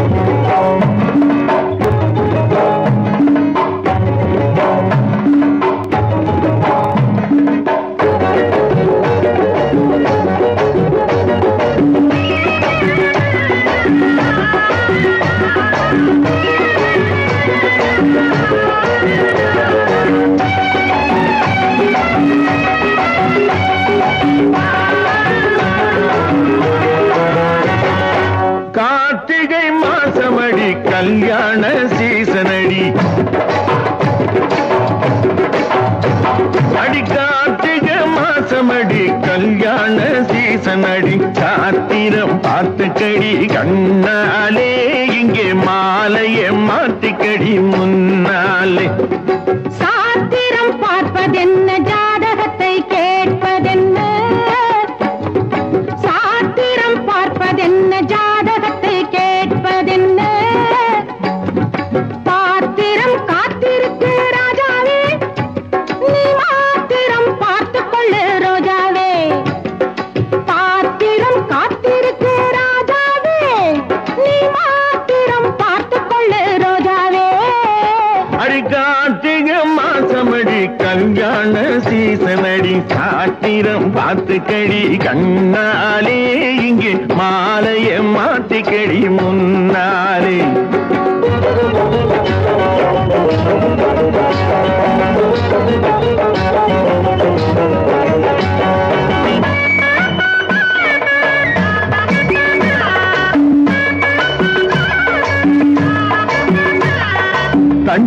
கார்த்திகை கல்யாண சீசனடி. அடி கார்த்திகை மாசமடி கல்யாண சீசனடி. காத்திரம் பார்த்துக்கடி கண்ணா. கல்யாண சீசனடி சாத்திரம் பார்த்துக்கடி கண்ணாலே இங்கே மாலைய மாத்திக்கடி முன்னாலே.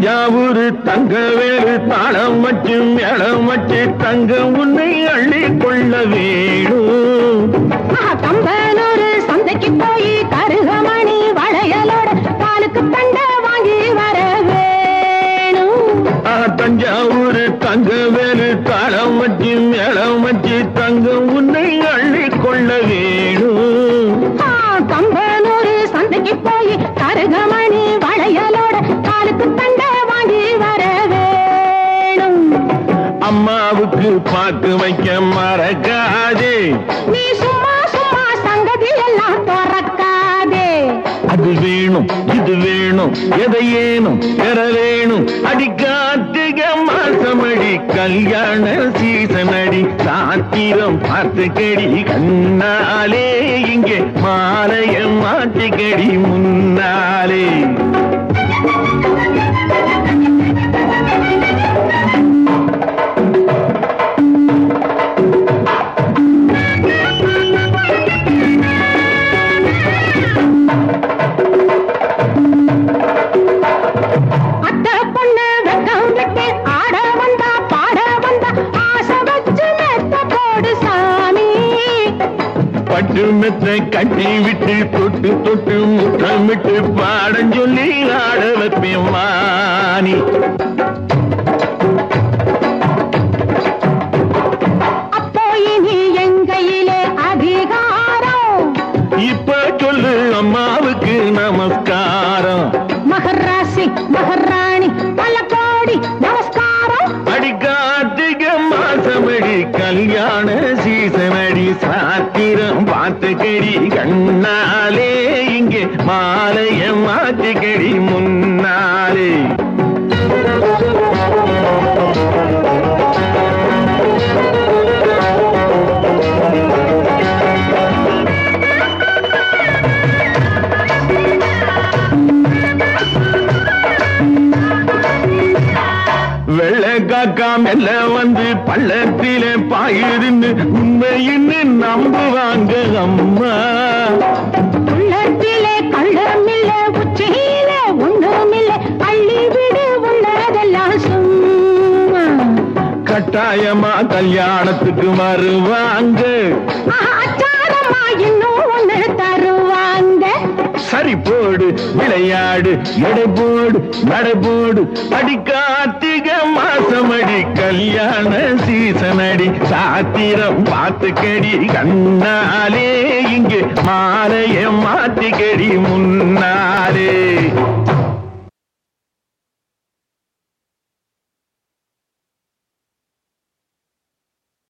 தஞ்சாவூர் தங்க வேறு தாளம் வச்சு மேளம் வச்சு தங்க உன்னை அள்ளி கொள்ள வேணும். வேணும் இது வேணும் எதை ஏனும் பெற வேணும் அடி கார்த்திக மாசமடி கல்யாண சீசனடி சாத்திரம் பார்த்துக்கடி கண்ணாலே இங்கே மாலைய மாத்திக்கடி முன்னாலே பட்டு மெத்த கட்டி விட்டு தொட்டு தொட்டு முத்தமிட்டு பாடம் சொல்லி ஆட வைப்பேன் அதிகாரம்? இப்ப சொல்லு அம்மாவுக்கு நமஸ்காரம். மகராசி மகராணி பல கோடி நமஸ்காரம். அடி கார்த்திக மாசமடி கல்யாண சீசனடி சாத்திரம் மாத்துக்கடி கண்ணாலே இங்கே மாலைய மாத்துக்கடி முன்னாலே. மெல்ல வந்து பள்ளத்திலே பாயிருந்து உண்மையின்னு நம்புவாங்க அம்மா. உள்ளத்திலே கள்ளமில்ல உச்சியிலே ஒண்ணுமில்ல அள்ளி விடு உள்ளதெல்லாம் சும்மா. கட்டாயமா கல்யாணத்துக்கு வருவாங்க. சரி போடு விளையாடு எடை போடு நடை போடு அடி கார்த்திக மாசமடி கல்யாண சீசனடி சாத்திரம் பார்த்துக்கடி கண்ணாலே இங்கு மாலையை மாத்திக்கடி முன்னா